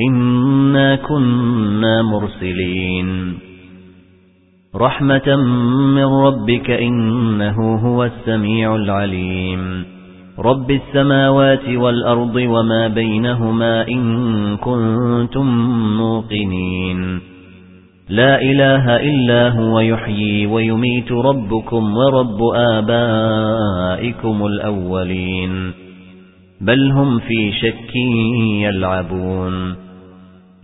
إنا كنا مرسلين رحمة من ربك إنه هو السميع العليم رب السماوات والأرض وما بينهما إن كنتم موقنين لا إله إلا هو يحيي ويميت ربكم ورب آبائكم الأولين بل هم في شك يلعبون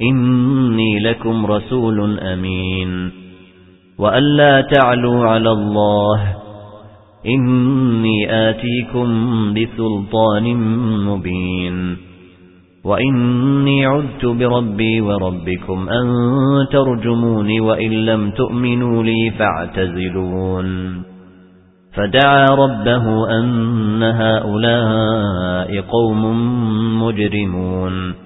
إني لكم رسول أمين. وألا تعلوا على الله. إني آتيكم بسلطان مبين. وإني عذت بربي وربكم أن ترجموني وإن لم تؤمنوا لي فاعتزلون. فدعا ربه أن هؤلاء قوم مجرمون.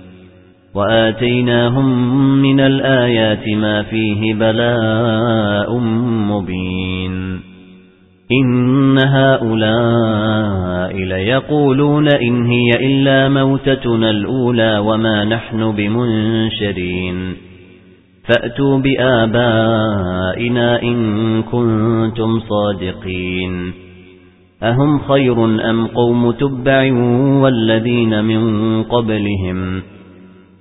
وآتيناهم من الآيات ما فيه بلاء مبين. إن هؤلاء ليقولون إن هي إلا موتتنا الأولى وما نحن بمنشرين. فأتوا بآبائنا إن كنتم صادقين. أهم خير أم قوم تبع والذين من قبلهم؟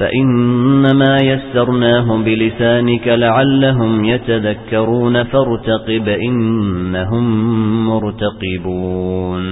فإنما يسرناه بلسانك لعلهم يتذكرون فارتقب إنهم مرتقبون.